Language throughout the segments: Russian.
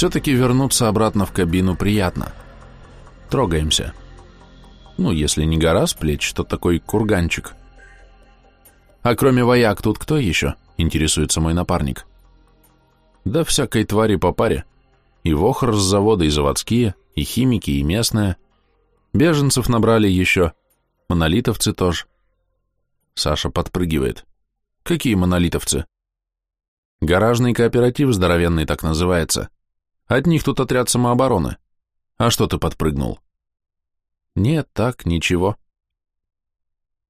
Все-таки вернуться обратно в кабину приятно. Трогаемся. Ну, если не гора с плеч, то такой курганчик. А кроме вояк тут кто еще? Интересуется мой напарник. Да всякой твари по паре. И вохр с завода, и заводские, и химики, и местные. Беженцев набрали еще. Монолитовцы тоже. Саша подпрыгивает. Какие монолитовцы? Гаражный кооператив здоровенный так называется. От них тут отряд самообороны. А что ты подпрыгнул? Нет, так, ничего.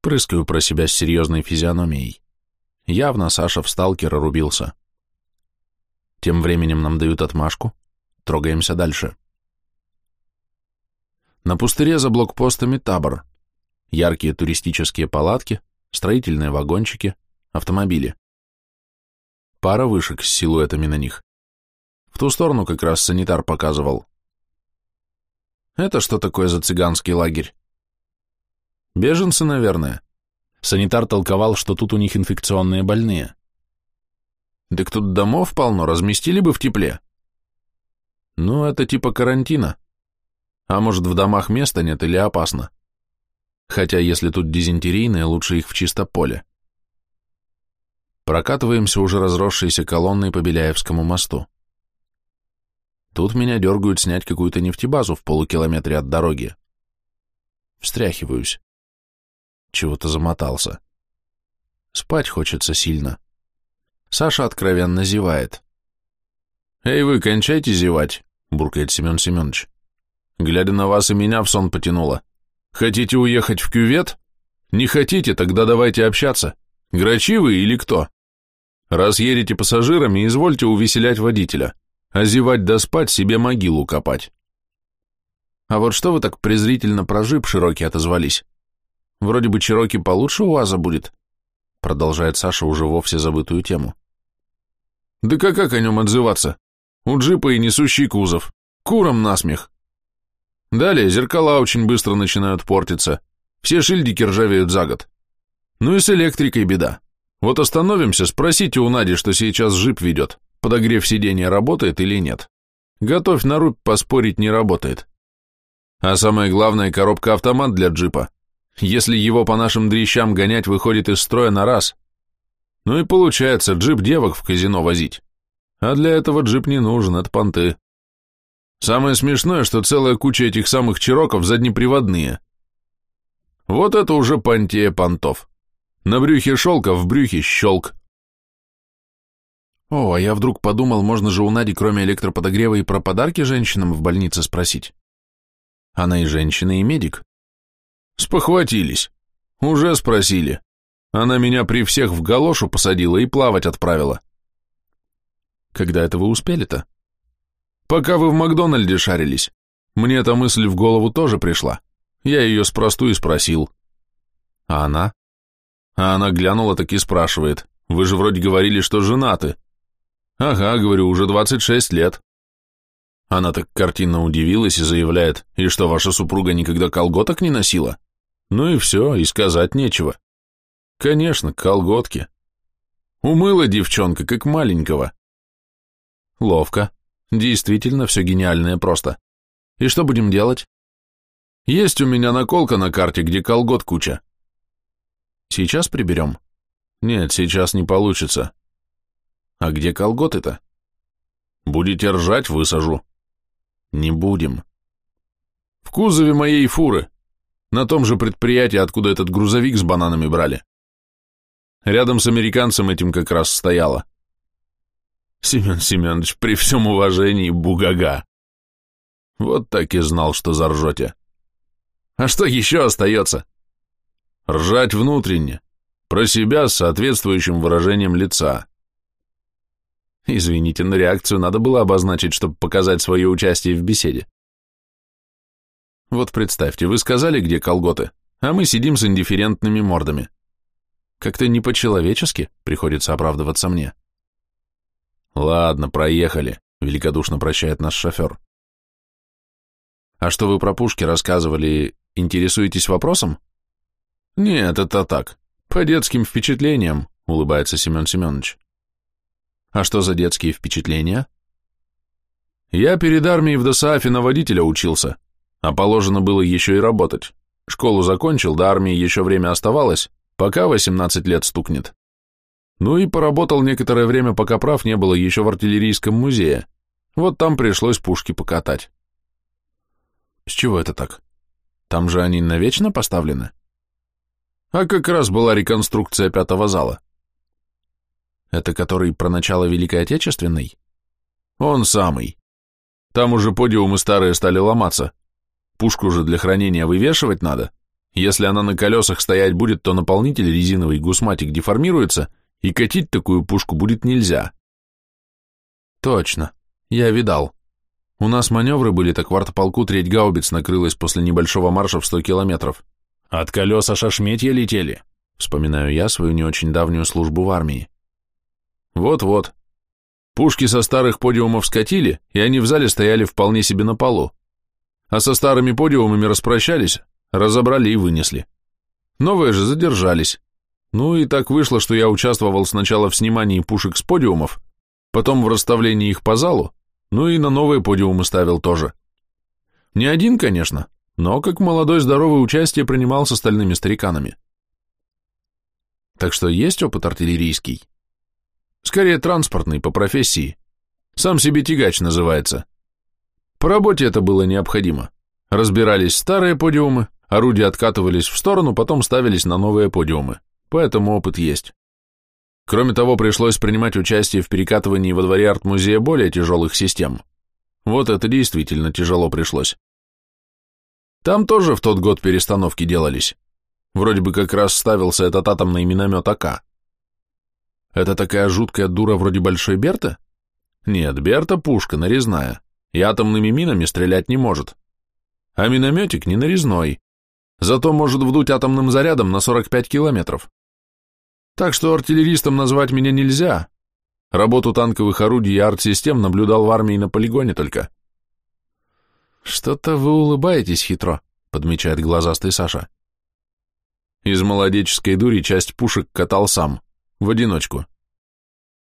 Прыскаю про себя с серьезной физиономией. Явно Саша в сталкера рубился. Тем временем нам дают отмашку. Трогаемся дальше. На пустыре за блокпостами табор. Яркие туристические палатки, строительные вагончики, автомобили. Пара вышек с силуэтами на них. В ту сторону как раз санитар показывал. Это что такое за цыганский лагерь? Беженцы, наверное. Санитар толковал, что тут у них инфекционные больные. Так тут домов полно, разместили бы в тепле. Ну, это типа карантина. А может, в домах места нет или опасно? Хотя, если тут дизентерийные, лучше их в чисто поле. Прокатываемся уже разросшейся колонной по Беляевскому мосту. Тут меня дергают снять какую-то нефтебазу в полукилометре от дороги. Встряхиваюсь. Чего-то замотался. Спать хочется сильно. Саша откровенно зевает. «Эй вы, кончайте зевать», — буркает Семен Семенович. «Глядя на вас и меня в сон потянуло. Хотите уехать в кювет? Не хотите, тогда давайте общаться. Грачи вы или кто? Раз едете пассажирами, извольте увеселять водителя а зевать да спать себе могилу копать. А вот что вы так презрительно про жип широкий отозвались? Вроде бы Чироки получше у УАЗа будет, продолжает Саша уже вовсе забытую тему. Да как, как о нем отзываться? У джипа и несущий кузов. Куром насмех. Далее зеркала очень быстро начинают портиться. Все шильдики ржавеют за год. Ну и с электрикой беда. Вот остановимся, спросите у Нади, что сейчас джип ведет подогрев сиденья работает или нет. Готовь на рубь, поспорить не работает. А самое главное, коробка-автомат для джипа. Если его по нашим дрищам гонять, выходит из строя на раз. Ну и получается, джип девок в казино возить. А для этого джип не нужен, это понты. Самое смешное, что целая куча этих самых чироков заднеприводные. Вот это уже понтея понтов. На брюхе шелка, в брюхе щелк. О, а я вдруг подумал, можно же у Нади кроме электроподогрева и про подарки женщинам в больнице спросить. Она и женщина, и медик. Спохватились. Уже спросили. Она меня при всех в галошу посадила и плавать отправила. Когда это вы успели-то? Пока вы в Макдональде шарились. Мне эта мысль в голову тоже пришла. Я ее спросту и спросил. А она? А она глянула так и спрашивает. Вы же вроде говорили, что женаты. «Ага, — говорю, — уже 26 лет». Она так картинно удивилась и заявляет, «И что, ваша супруга никогда колготок не носила?» Ну и все, и сказать нечего. Конечно, колготки. Умыла девчонка, как маленького. Ловко. Действительно, все гениальное просто. И что будем делать? Есть у меня наколка на карте, где колгот куча. Сейчас приберем? Нет, сейчас не получится. А где колготы-то? Будете ржать, высажу. Не будем. В кузове моей фуры. На том же предприятии, откуда этот грузовик с бананами брали. Рядом с американцем этим как раз стояла. Семен Семенович, при всем уважении, бугага. Вот так и знал, что заржете. А что еще остается? Ржать внутренне, про себя с соответствующим выражением лица. Извините, но реакцию надо было обозначить, чтобы показать свое участие в беседе. Вот представьте, вы сказали, где колготы, а мы сидим с индифферентными мордами. Как-то не по-человечески приходится оправдываться мне. Ладно, проехали, великодушно прощает наш шофер. А что вы про пушки рассказывали, интересуетесь вопросом? Нет, это так, по детским впечатлениям, улыбается Семен Семенович. А что за детские впечатления? Я перед армией в ДОСААФе на водителя учился, а положено было еще и работать. Школу закончил, до армии еще время оставалось, пока 18 лет стукнет. Ну и поработал некоторое время, пока прав не было еще в артиллерийском музее. Вот там пришлось пушки покатать. С чего это так? Там же они навечно поставлены? А как раз была реконструкция пятого зала. Это который про начало Великой Отечественной? Он самый. Там уже подиумы старые стали ломаться. Пушку же для хранения вывешивать надо. Если она на колесах стоять будет, то наполнитель резиновый гусматик деформируется, и катить такую пушку будет нельзя. Точно, я видал. У нас маневры были, так квартополку треть гаубиц накрылась после небольшого марша в сто километров. От колеса шашметья летели, вспоминаю я свою не очень давнюю службу в армии. Вот-вот. Пушки со старых подиумов скатили, и они в зале стояли вполне себе на полу. А со старыми подиумами распрощались, разобрали и вынесли. Новые же задержались. Ну и так вышло, что я участвовал сначала в снимании пушек с подиумов, потом в расставлении их по залу, ну и на новые подиумы ставил тоже. Не один, конечно, но как молодой здоровый участие принимал с остальными стариканами. Так что есть опыт артиллерийский? Скорее транспортный, по профессии. Сам себе тягач называется. По работе это было необходимо. Разбирались старые подиумы, орудия откатывались в сторону, потом ставились на новые подиумы поэтому опыт есть. Кроме того, пришлось принимать участие в перекатывании во дворе арт-музея более тяжелых систем. Вот это действительно тяжело пришлось. Там тоже в тот год перестановки делались. Вроде бы как раз ставился этот атомный миномет АК. Это такая жуткая дура вроде Большой Берта? Нет, Берта пушка нарезная, и атомными минами стрелять не может. А минометик не нарезной, зато может вдуть атомным зарядом на 45 километров. Так что артиллеристом назвать меня нельзя. Работу танковых орудий и арт-систем наблюдал в армии на полигоне только. Что-то вы улыбаетесь хитро, подмечает глазастый Саша. Из молодеческой дури часть пушек катал сам, в одиночку.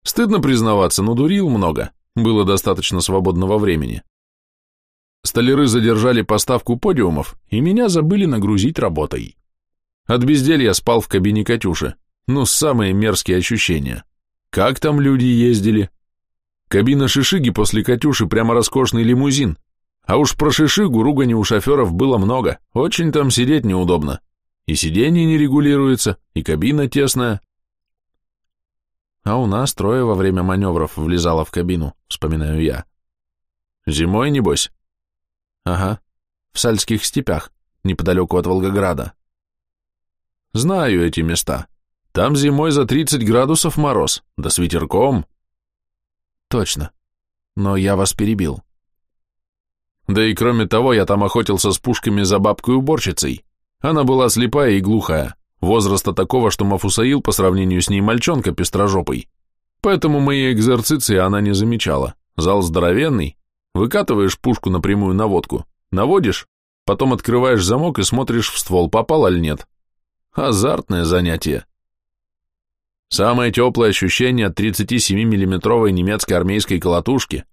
Стыдно признаваться, но дурил много, было достаточно свободного времени. Столяры задержали поставку подиумов, и меня забыли нагрузить работой. От безделья спал в кабине Катюши. Ну, самые мерзкие ощущения. Как там люди ездили? Кабина Шишиги после Катюши прямо роскошный лимузин. А уж про Шишигу ругани у шоферов было много, очень там сидеть неудобно. И сиденье не регулируется, и кабина тесная. А у нас трое во время маневров влезало в кабину, вспоминаю я. Зимой, небось? Ага, в Сальских степях, неподалеку от Волгограда. Знаю эти места. Там зимой за 30 градусов мороз, да с ветерком. Точно. Но я вас перебил. Да и кроме того, я там охотился с пушками за бабкой-уборщицей. Она была слепая и глухая, возраста такого, что Мафусаил по сравнению с ней мальчонка пестрожопый. Поэтому мои экзерциции она не замечала. Зал здоровенный, выкатываешь пушку напрямую на водку, наводишь, потом открываешь замок и смотришь в ствол, попал или нет. Азартное занятие. Самое теплое ощущение от 37-миллиметровой немецкой армейской колотушки.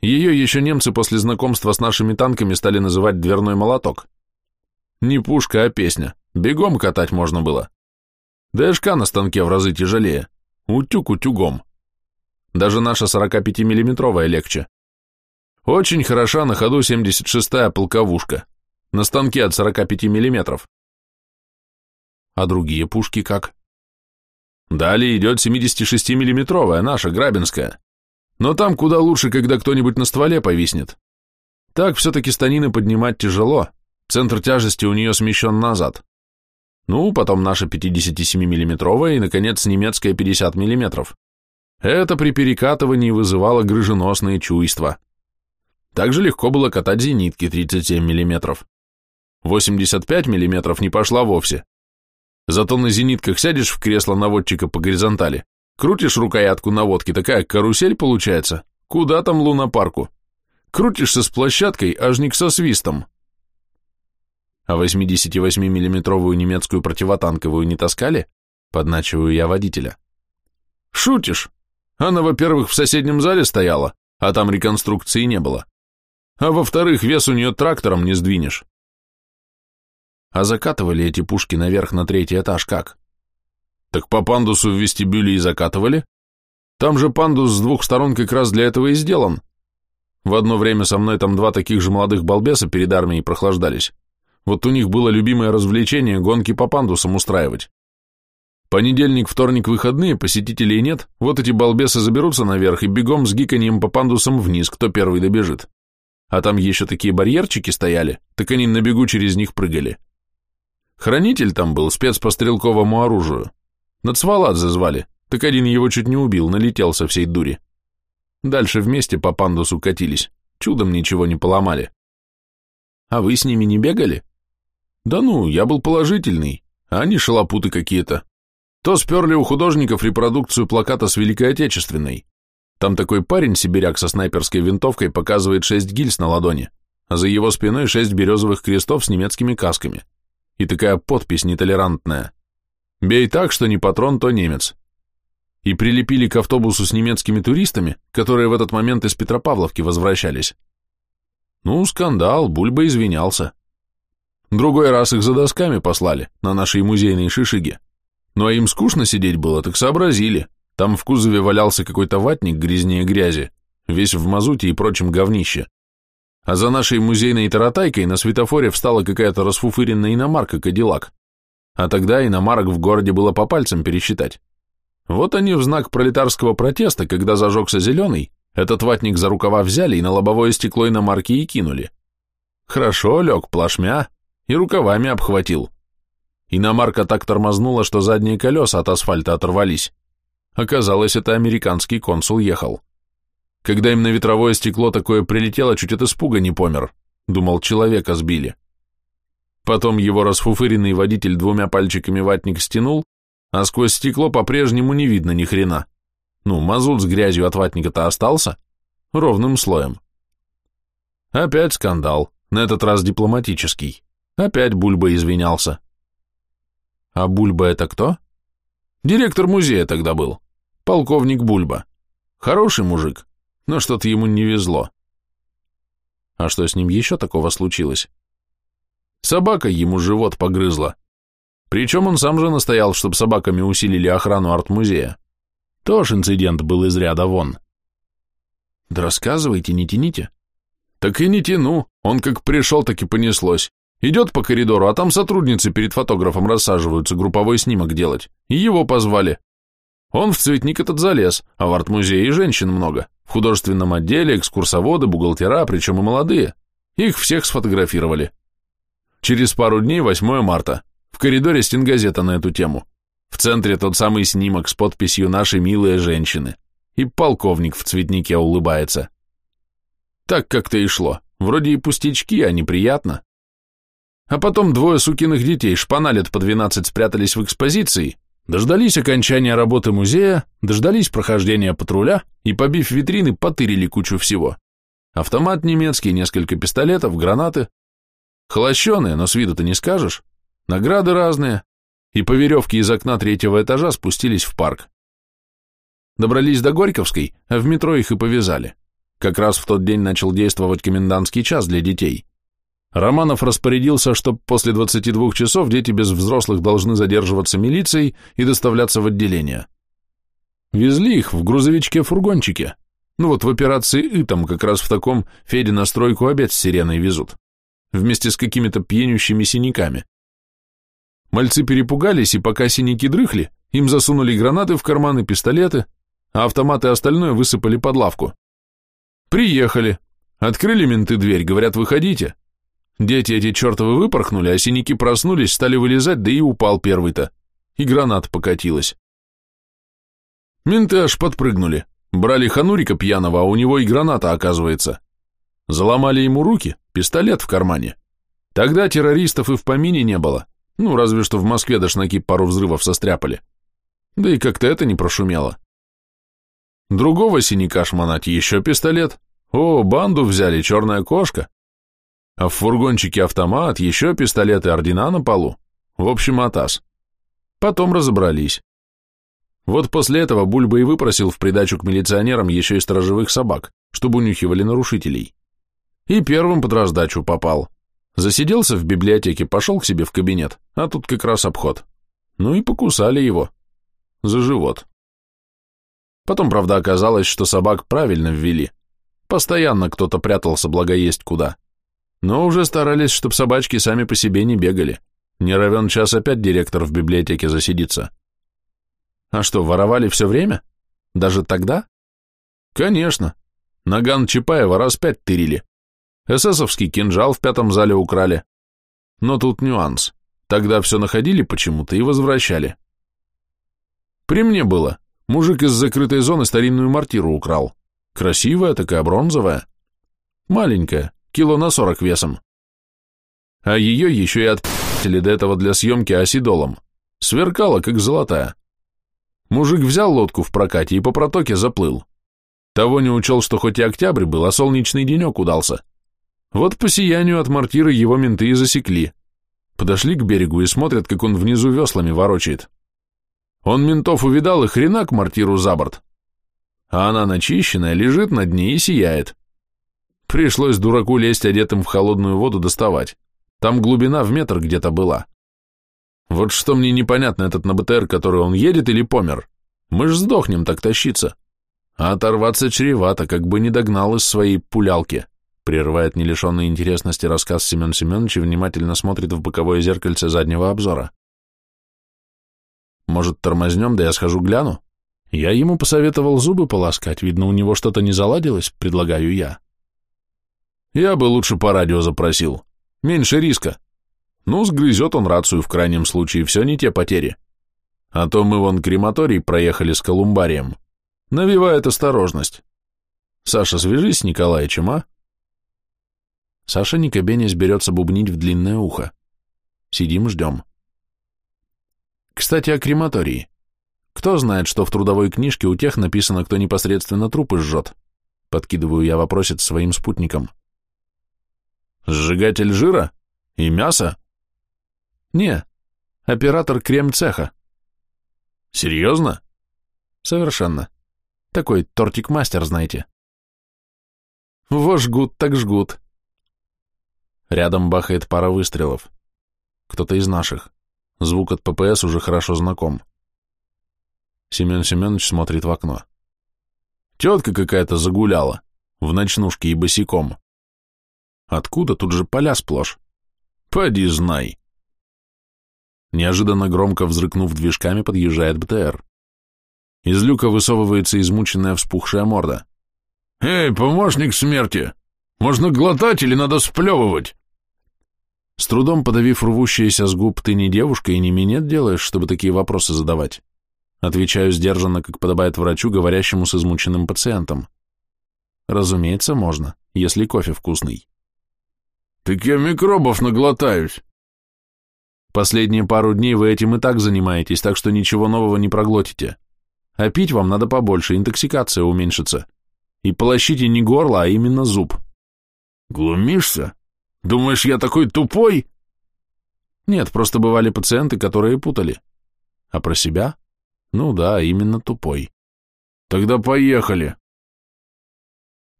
Ее еще немцы после знакомства с нашими танками стали называть дверной молоток. Не пушка, а песня. Бегом катать можно было. ДШК на станке в разы тяжелее. Утюг утюгом. Даже наша 45-миллиметровая легче. Очень хороша на ходу 76-я полковушка. На станке от 45 миллиметров. А другие пушки как? Далее идет 76-миллиметровая, наша, Грабинская. Но там куда лучше, когда кто-нибудь на стволе повиснет. Так все-таки станины поднимать тяжело, центр тяжести у нее смещен назад. Ну, потом наша 57-миллиметровая и, наконец, немецкая 50 миллиметров. Это при перекатывании вызывало грыженосные чувства. Также легко было катать зенитки 37 миллиметров. 85 миллиметров не пошла вовсе. Зато на зенитках сядешь в кресло наводчика по горизонтали, крутишь рукоятку наводки, такая карусель получается. Куда там лунопарку? Крутишься с площадкой, аж не со свистом. А 88-миллиметровую немецкую противотанковую не таскали? Подначиваю я водителя. Шутишь? Она, во-первых, в соседнем зале стояла, а там реконструкции не было. А во-вторых, вес у нее трактором не сдвинешь. А закатывали эти пушки наверх на третий этаж как? Так по пандусу в вестибюле и закатывали. Там же пандус с двух сторон как раз для этого и сделан. В одно время со мной там два таких же молодых балбеса перед армией прохлаждались. Вот у них было любимое развлечение гонки по пандусам устраивать. Понедельник, вторник, выходные, посетителей нет, вот эти балбесы заберутся наверх и бегом с гиканьем по пандусам вниз, кто первый добежит. А там еще такие барьерчики стояли, так они на бегу через них прыгали. Хранитель там был, спец по стрелковому оружию. Нацваладзе звали, так один его чуть не убил, налетел со всей дури. Дальше вместе по пандусу катились, чудом ничего не поломали. А вы с ними не бегали? Да ну, я был положительный, а они шалопуты какие-то. То сперли у художников репродукцию плаката с Великой Отечественной. Там такой парень, сибиряк со снайперской винтовкой, показывает шесть гильз на ладони, а за его спиной шесть березовых крестов с немецкими касками и такая подпись нетолерантная. «Бей так, что не патрон, то немец». И прилепили к автобусу с немецкими туристами, которые в этот момент из Петропавловки возвращались. Ну, скандал, Бульба извинялся. Другой раз их за досками послали, на нашей музейной шишиге. Ну а им скучно сидеть было, так сообразили. Там в кузове валялся какой-то ватник грязнее грязи, весь в мазуте и прочем говнище а за нашей музейной таратайкой на светофоре встала какая-то расфуфыренная иномарка Кадиллак. А тогда иномарок в городе было по пальцам пересчитать. Вот они в знак пролетарского протеста, когда зажегся зеленый, этот ватник за рукава взяли и на лобовое стекло иномарки и кинули. Хорошо лег плашмя и рукавами обхватил. Иномарка так тормознула, что задние колеса от асфальта оторвались. Оказалось, это американский консул ехал. Когда им на ветровое стекло такое прилетело, чуть от испуга не помер. Думал, человека сбили. Потом его расфуфыренный водитель двумя пальчиками ватник стянул, а сквозь стекло по-прежнему не видно ни хрена. Ну, мазут с грязью от ватника-то остался? Ровным слоем. Опять скандал, на этот раз дипломатический. Опять Бульба извинялся. А Бульба это кто? Директор музея тогда был. Полковник Бульба. Хороший мужик но что-то ему не везло. А что с ним еще такого случилось? Собака ему живот погрызла. Причем он сам же настоял, чтобы собаками усилили охрану арт-музея. Тоже инцидент был из ряда вон. Да рассказывайте, не тяните. Так и не тяну, он как пришел, так и понеслось. Идет по коридору, а там сотрудницы перед фотографом рассаживаются групповой снимок делать. И его позвали. Он в цветник этот залез, а в арт-музее и женщин много. В художественном отделе экскурсоводы, бухгалтера, причем и молодые. Их всех сфотографировали. Через пару дней, 8 марта, в коридоре стенгазета на эту тему. В центре тот самый снимок с подписью «Наши милые женщины». И полковник в цветнике улыбается. Так как-то и шло. Вроде и пустячки, а неприятно. А потом двое сукиных детей, шпаналет по 12 спрятались в экспозиции, Дождались окончания работы музея, дождались прохождения патруля и, побив витрины, потырили кучу всего. Автомат немецкий, несколько пистолетов, гранаты. Холощеные, но с виду-то не скажешь. Награды разные. И по веревке из окна третьего этажа спустились в парк. Добрались до Горьковской, а в метро их и повязали. Как раз в тот день начал действовать комендантский час для детей. Романов распорядился, что после 22 часов дети без взрослых должны задерживаться милицией и доставляться в отделение. Везли их в грузовичке-фургончике. Ну вот в операции «И» там как раз в таком Феде на стройку обед с сиреной везут. Вместе с какими-то пьянющими синяками. Мальцы перепугались, и пока синяки дрыхли, им засунули гранаты в карманы, пистолеты, а автоматы остальное высыпали под лавку. Приехали. Открыли менты дверь, говорят, выходите. Дети эти чертовы выпорхнули, а синяки проснулись, стали вылезать, да и упал первый-то. И граната покатилась. Менты аж подпрыгнули. Брали ханурика пьяного, а у него и граната, оказывается. Заломали ему руки, пистолет в кармане. Тогда террористов и в помине не было. Ну, разве что в Москве дошнаки пару взрывов состряпали. Да и как-то это не прошумело. Другого синяка шмонать еще пистолет. О, банду взяли, черная кошка а в фургончике автомат, еще пистолеты ордена на полу. В общем, атас. Потом разобрались. Вот после этого Бульба и выпросил в придачу к милиционерам еще и сторожевых собак, чтобы унюхивали нарушителей. И первым под раздачу попал. Засиделся в библиотеке, пошел к себе в кабинет, а тут как раз обход. Ну и покусали его. За живот. Потом, правда, оказалось, что собак правильно ввели. Постоянно кто-то прятался, благо есть куда. Но уже старались, чтобы собачки сами по себе не бегали. Не равен час опять директор в библиотеке засидится. А что, воровали все время? Даже тогда? Конечно. Наган Чапаева раз пять тырили. Эсэсовский кинжал в пятом зале украли. Но тут нюанс. Тогда все находили почему-то и возвращали. При мне было. Мужик из закрытой зоны старинную мортиру украл. Красивая такая, бронзовая. Маленькая, кило на сорок весом. А ее еще и отпили до этого для съемки осидолом. Сверкала, как золотая. Мужик взял лодку в прокате и по протоке заплыл. Того не учел, что хоть и октябрь был, а солнечный денек удался. Вот по сиянию от мортиры его менты и засекли. Подошли к берегу и смотрят, как он внизу веслами ворочает. Он ментов увидал и хренак мортиру за борт. А она начищенная, лежит на дне и сияет. Пришлось дураку лезть одетым в холодную воду доставать. Там глубина в метр где-то была. Вот что мне непонятно этот на БТР, который он едет или помер. Мы ж сдохнем так тащиться. А оторваться чревато, как бы не догнал из своей пулялки. Прерывает не интересности рассказ Семен Семенович и внимательно смотрит в боковое зеркальце заднего обзора. Может, тормознем, да я схожу гляну? Я ему посоветовал зубы полоскать, видно, у него что-то не заладилось, предлагаю я. Я бы лучше по радио запросил. Меньше риска. Ну, сгрызет он рацию в крайнем случае, все не те потери. А то мы вон крематорий проехали с колумбарием. Навевает осторожность. Саша, свяжись с Николаевичем, а? Саша не кабенясь берется бубнить в длинное ухо. Сидим, ждем. Кстати, о крематории. Кто знает, что в трудовой книжке у тех написано, кто непосредственно трупы жжет? Подкидываю я вопросец своим спутникам. Сжигатель жира? И мяса? Не, оператор крем-цеха. Серьезно? Совершенно. Такой тортик-мастер, знаете. Во жгут так жгут. Рядом бахает пара выстрелов. Кто-то из наших. Звук от ППС уже хорошо знаком. Семен Семенович смотрит в окно. Тетка какая-то загуляла, в ночнушке и босиком. Откуда тут же поля сплошь? Поди знай. Неожиданно громко взрыкнув движками, подъезжает БТР. Из люка высовывается измученная вспухшая морда. «Эй, помощник смерти! Можно глотать или надо сплевывать?» С трудом подавив рвущиеся с губ «ты не девушка и не минет делаешь, чтобы такие вопросы задавать», отвечаю сдержанно, как подобает врачу, говорящему с измученным пациентом. Разумеется, можно, если кофе вкусный. «Так я микробов наглотаюсь», Последние пару дней вы этим и так занимаетесь, так что ничего нового не проглотите. А пить вам надо побольше, интоксикация уменьшится. И полощите не горло, а именно зуб. Глумишься? Думаешь, я такой тупой? Нет, просто бывали пациенты, которые путали. А про себя? Ну да, именно тупой. Тогда поехали.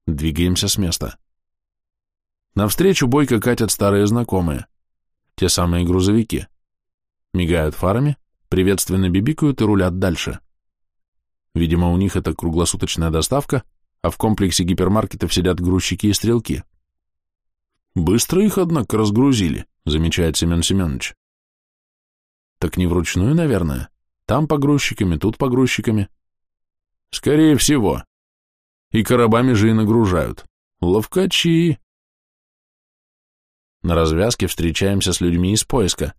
Двигаемся с места. Навстречу бойко катят старые знакомые те самые грузовики. Мигают фарами, приветственно бибикают и рулят дальше. Видимо, у них это круглосуточная доставка, а в комплексе гипермаркетов сидят грузчики и стрелки. Быстро их, однако, разгрузили, замечает Семен Семенович. Так не вручную, наверное. Там погрузчиками, тут погрузчиками. Скорее всего. И коробами же и нагружают. Ловкачи. На развязке встречаемся с людьми из поиска,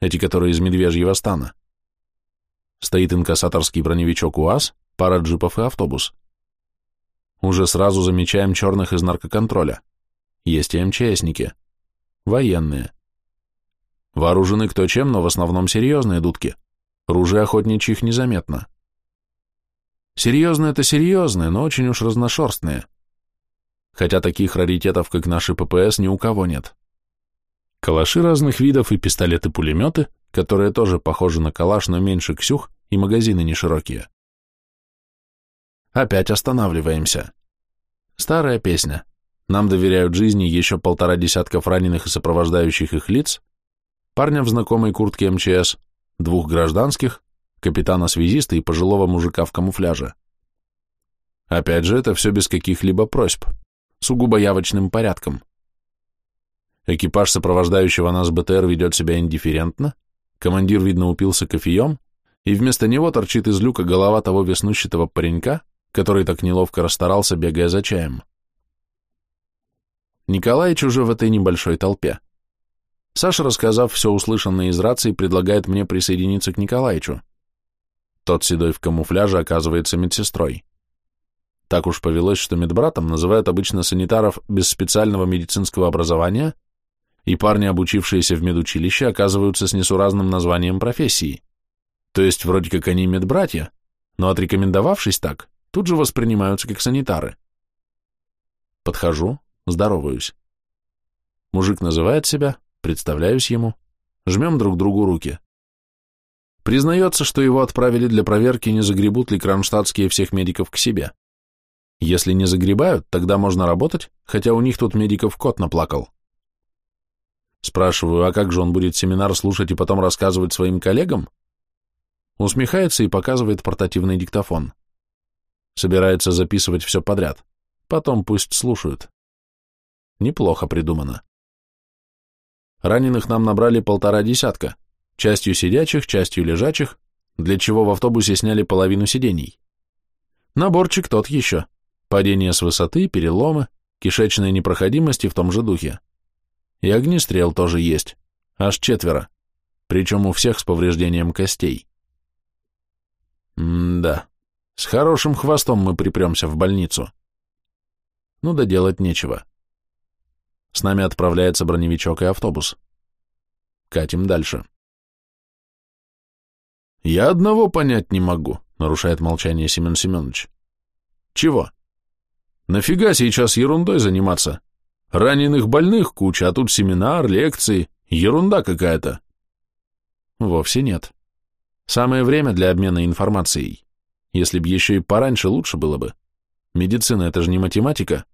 эти, которые из Медвежьего стана. Стоит инкассаторский броневичок УАЗ, пара джипов и автобус. Уже сразу замечаем черных из наркоконтроля. Есть и МЧСники. Военные. Вооружены кто чем, но в основном серьезные дудки. Ружья охотничьих незаметно. Серьезные это серьезные, но очень уж разношерстные. Хотя таких раритетов, как наши ППС, ни у кого нет. Калаши разных видов и пистолеты-пулеметы, которые тоже похожи на калаш, но меньше ксюх, и магазины не широкие. Опять останавливаемся. Старая песня. Нам доверяют жизни еще полтора десятков раненых и сопровождающих их лиц, парня в знакомой куртке МЧС, двух гражданских, капитана-связиста и пожилого мужика в камуфляже. Опять же, это все без каких-либо просьб, сугубо явочным порядком. Экипаж сопровождающего нас БТР ведет себя индифферентно, командир, видно, упился кофеем, и вместо него торчит из люка голова того веснущатого паренька, который так неловко расстарался, бегая за чаем. Николаич уже в этой небольшой толпе. Саша, рассказав все услышанное из рации, предлагает мне присоединиться к Николаичу. Тот седой в камуфляже оказывается медсестрой. Так уж повелось, что медбратом называют обычно санитаров без специального медицинского образования, и парни, обучившиеся в медучилище, оказываются с несуразным названием профессии. То есть вроде как они медбратья, но отрекомендовавшись так, тут же воспринимаются как санитары. Подхожу, здороваюсь. Мужик называет себя, представляюсь ему, жмем друг другу руки. Признается, что его отправили для проверки, не загребут ли кронштадтские всех медиков к себе. Если не загребают, тогда можно работать, хотя у них тут медиков кот наплакал. Спрашиваю, а как же он будет семинар слушать и потом рассказывать своим коллегам? Усмехается и показывает портативный диктофон. Собирается записывать все подряд. Потом пусть слушают. Неплохо придумано. Раненых нам набрали полтора десятка, частью сидячих, частью лежачих, для чего в автобусе сняли половину сидений. Наборчик тот еще. Падение с высоты, переломы, кишечная непроходимость и в том же духе. И огнестрел тоже есть, аж четверо, причем у всех с повреждением костей. М-да, с хорошим хвостом мы припремся в больницу. Ну да делать нечего. С нами отправляется броневичок и автобус. Катим дальше. «Я одного понять не могу», — нарушает молчание Семен Семенович. «Чего? Нафига сейчас ерундой заниматься? Раненых больных куча, а тут семинар, лекции, ерунда какая-то». «Вовсе нет. Самое время для обмена информацией. Если б еще и пораньше, лучше было бы. Медицина — это же не математика.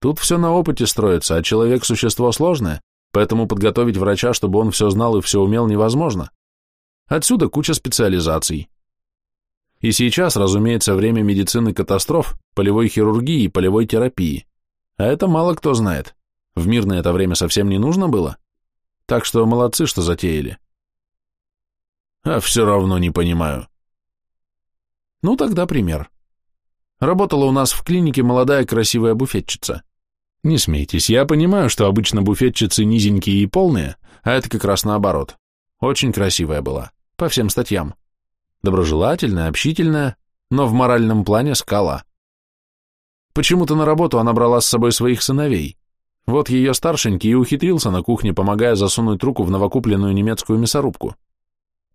Тут все на опыте строится, а человек – существо сложное, поэтому подготовить врача, чтобы он все знал и все умел, невозможно. Отсюда куча специализаций. И сейчас, разумеется, время медицины катастроф, полевой хирургии и полевой терапии. А это мало кто знает. В мирное это время совсем не нужно было. Так что молодцы, что затеяли. А все равно не понимаю. Ну, тогда пример. Работала у нас в клинике молодая красивая буфетчица. Не смейтесь, я понимаю, что обычно буфетчицы низенькие и полные, а это как раз наоборот. Очень красивая была, по всем статьям. Доброжелательная, общительная, но в моральном плане скала. Почему-то на работу она брала с собой своих сыновей. Вот ее старшенький и ухитрился на кухне, помогая засунуть руку в новокупленную немецкую мясорубку.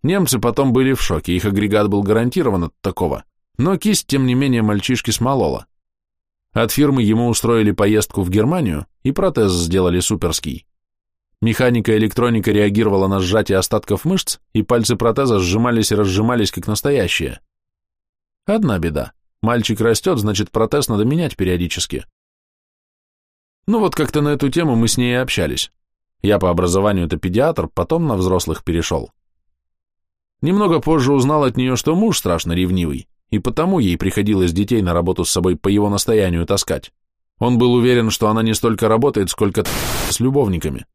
Немцы потом были в шоке, их агрегат был гарантирован от такого, но кисть, тем не менее, мальчишки смолола. От фирмы ему устроили поездку в Германию и протез сделали суперский. Механика электроника реагировала на сжатие остатков мышц, и пальцы протеза сжимались и разжимались, как настоящие. Одна беда. Мальчик растет, значит, протез надо менять периодически. Ну вот как-то на эту тему мы с ней и общались. Я по образованию это педиатр, потом на взрослых перешел. Немного позже узнал от нее, что муж страшно ревнивый, и потому ей приходилось детей на работу с собой по его настоянию таскать. Он был уверен, что она не столько работает, сколько с любовниками.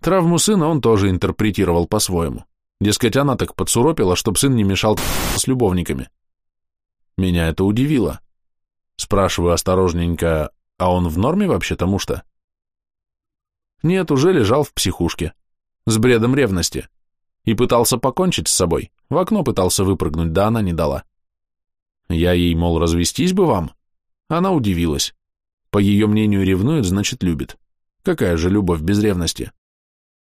Травму сына он тоже интерпретировал по-своему. Дескать, она так подсуропила, чтоб сын не мешал с любовниками. Меня это удивило. Спрашиваю осторожненько, а он в норме вообще тому что? Нет, уже лежал в психушке. С бредом ревности. И пытался покончить с собой. В окно пытался выпрыгнуть, да она не дала. Я ей, мол, развестись бы вам? Она удивилась. По ее мнению, ревнует, значит, любит. Какая же любовь без ревности?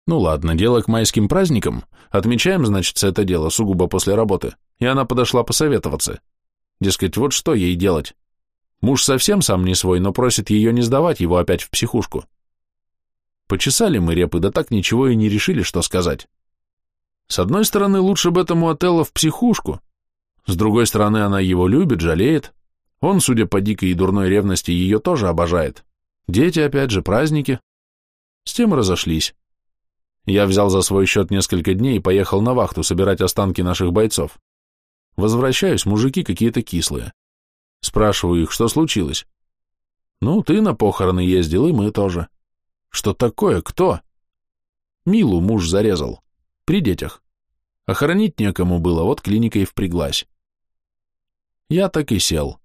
Ну ладно, дело к майским праздникам. Отмечаем, значит, это дело сугубо после работы. И она подошла посоветоваться. Дескать, вот что ей делать? Муж совсем сам не свой, но просит ее не сдавать его опять в психушку. Почесали мы репы, да так ничего и не решили, что сказать. С одной стороны, лучше бы этому Отелло в психушку. С другой стороны, она его любит, жалеет. Он, судя по дикой и дурной ревности, ее тоже обожает. Дети, опять же, праздники. С тем разошлись. Я взял за свой счет несколько дней и поехал на вахту собирать останки наших бойцов. Возвращаюсь, мужики какие-то кислые. Спрашиваю их, что случилось. Ну, ты на похороны ездил, и мы тоже. Что такое? Кто? Милу муж зарезал. При детях. Охоронить некому было, вот клиника и впряглась. Я так и сел.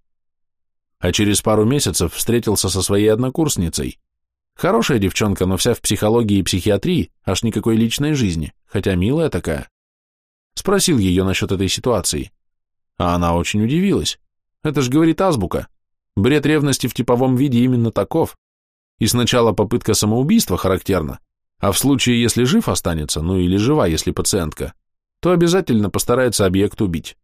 А через пару месяцев встретился со своей однокурсницей. Хорошая девчонка, но вся в психологии и психиатрии, аж никакой личной жизни, хотя милая такая. Спросил ее насчет этой ситуации. А она очень удивилась. Это ж говорит азбука. Бред ревности в типовом виде именно таков. И сначала попытка самоубийства характерна, а в случае, если жив останется, ну или жива, если пациентка, то обязательно постарается объект убить.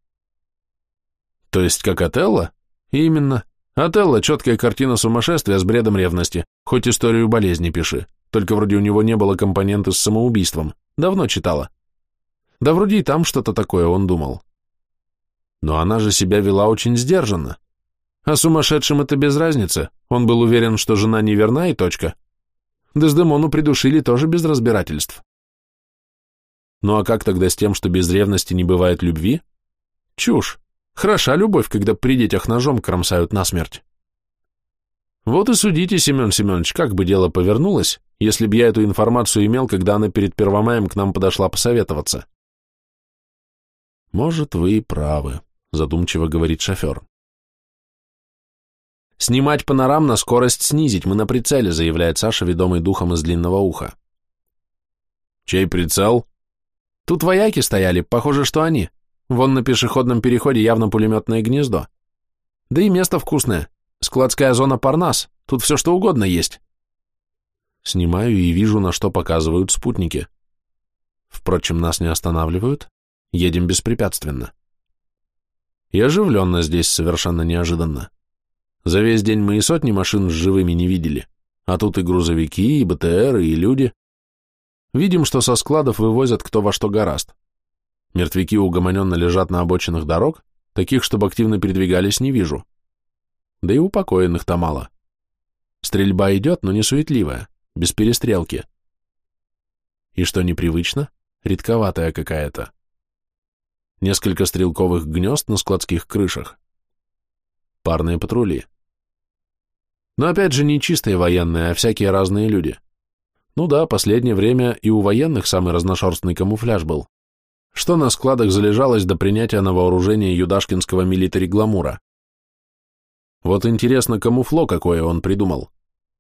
То есть как Отелло? Именно. Отелло – четкая картина сумасшествия с бредом ревности, хоть историю болезни пиши, только вроде у него не было компоненты с самоубийством. Давно читала. Да вроде и там что-то такое он думал. Но она же себя вела очень сдержанно. А сумасшедшим это без разницы, он был уверен, что жена неверна и точка. Дездемону придушили тоже без разбирательств. Ну а как тогда с тем, что без ревности не бывает любви? Чушь. Хороша любовь, когда при детях ножом кромсают насмерть. Вот и судите, Семен Семенович, как бы дело повернулось, если б я эту информацию имел, когда она перед Первомаем к нам подошла посоветоваться. Может, вы и правы, задумчиво говорит шофер. Снимать панорам на скорость снизить, мы на прицеле, заявляет Саша, ведомый духом из длинного уха. Чей прицел? Тут вояки стояли, похоже, что они. Вон на пешеходном переходе явно пулеметное гнездо. Да и место вкусное. Складская зона Парнас. Тут все что угодно есть. Снимаю и вижу, на что показывают спутники. Впрочем, нас не останавливают. Едем беспрепятственно. И оживленно здесь совершенно неожиданно. За весь день мы и сотни машин с живыми не видели. А тут и грузовики, и БТР, и люди. Видим, что со складов вывозят кто во что гораст. Мертвяки угомоненно лежат на обочинах дорог, таких, чтобы активно передвигались, не вижу. Да и упокоенных-то мало. Стрельба идет, но не суетливая, без перестрелки. И что непривычно, редковатая какая-то. Несколько стрелковых гнезд на складских крышах. Парные патрули. Но опять же не чистые военные, а всякие разные люди. Ну да, последнее время и у военных самый разношерстный камуфляж был что на складах залежалось до принятия на вооружение юдашкинского милитари-гламура. Вот интересно, камуфло какое он придумал.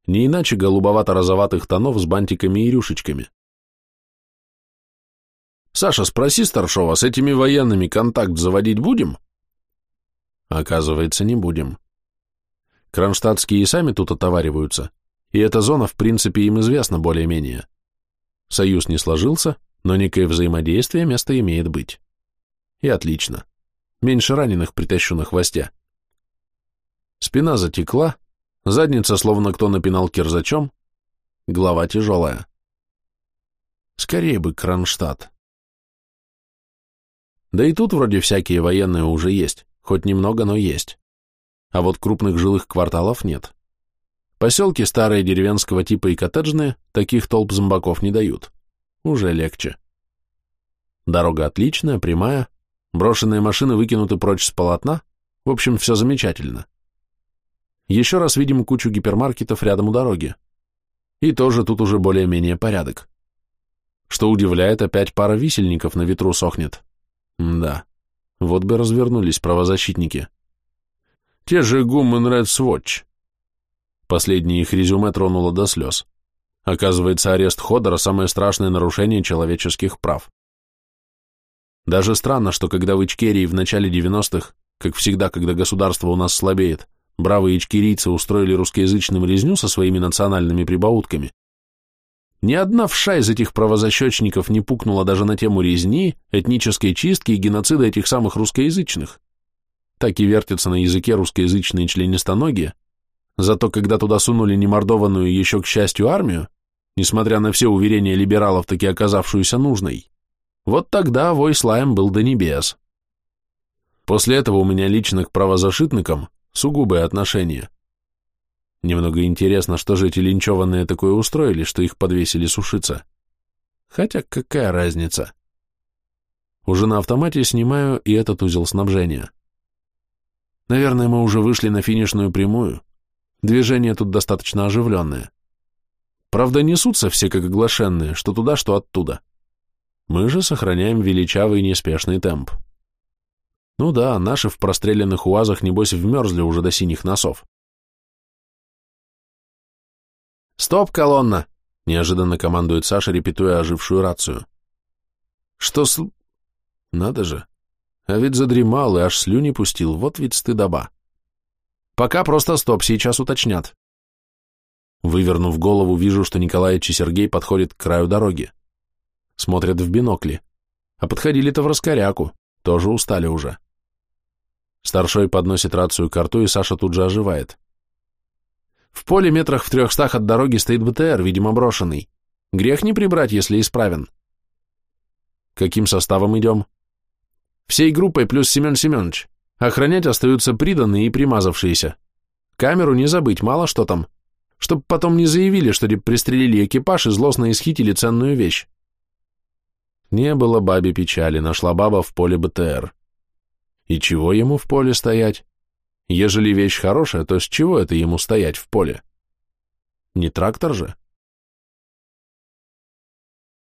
Не иначе голубовато-розоватых тонов с бантиками и рюшечками. «Саша, спроси Старшова, с этими военными контакт заводить будем?» Оказывается, не будем. Кронштадтские и сами тут отовариваются, и эта зона, в принципе, им известна более-менее. Союз не сложился, но некое взаимодействие место имеет быть. И отлично. Меньше раненых притащу на хвосте. Спина затекла, задница словно кто напинал кирзачом, голова тяжелая. Скорее бы Кронштадт. Да и тут вроде всякие военные уже есть, хоть немного, но есть. А вот крупных жилых кварталов нет. Поселки старые деревенского типа и коттеджные таких толп зомбаков не дают. Уже легче. Дорога отличная, прямая, брошенные машины выкинуты прочь с полотна, в общем, все замечательно. Еще раз видим кучу гипермаркетов рядом у дороги. И тоже тут уже более-менее порядок. Что удивляет, опять пара висельников на ветру сохнет. Да, вот бы развернулись правозащитники. Те же Гумман Ред Swatch. Последнее их резюме тронуло до слез. Оказывается, арест Ходора – самое страшное нарушение человеческих прав. Даже странно, что когда в Ичкерии в начале 90-х, как всегда, когда государство у нас слабеет, бравые ичкерийцы устроили русскоязычным резню со своими национальными прибаутками, ни одна вша из этих правозащечников не пукнула даже на тему резни, этнической чистки и геноцида этих самых русскоязычных. Так и вертятся на языке русскоязычные членистоногие, зато когда туда сунули немордованную еще, к счастью, армию, несмотря на все уверения либералов, таки оказавшуюся нужной, вот тогда вой слаем был до небес. После этого у меня лично к правозащитникам сугубое отношение. Немного интересно, что же эти линчеванные такое устроили, что их подвесили сушиться. Хотя какая разница? Уже на автомате снимаю и этот узел снабжения. Наверное, мы уже вышли на финишную прямую. Движение тут достаточно оживленное. Правда, несутся все как оглашенные, что туда, что оттуда. Мы же сохраняем величавый неспешный темп. Ну да, наши в простреленных уазах, небось, вмерзли уже до синих носов. «Стоп, колонна!» — неожиданно командует Саша, репетуя ожившую рацию. «Что с...» «Надо же! А ведь задремал и аж слюни пустил, вот ведь стыдоба!» «Пока просто стоп, сейчас уточнят!» Вывернув голову, вижу, что Николаевич и Сергей подходят к краю дороги. Смотрят в бинокли. А подходили-то в раскоряку, тоже устали уже. Старшой подносит рацию к рту, и Саша тут же оживает. В поле метрах в трехстах от дороги стоит БТР, видимо, брошенный. Грех не прибрать, если исправен. Каким составом идем? Всей группой плюс Семен Семенович. Охранять остаются приданные и примазавшиеся. Камеру не забыть, мало что там чтоб потом не заявили, что пристрелили экипаж и злостно исхитили ценную вещь. Не было бабе печали, нашла баба в поле БТР. И чего ему в поле стоять? Ежели вещь хорошая, то с чего это ему стоять в поле? Не трактор же?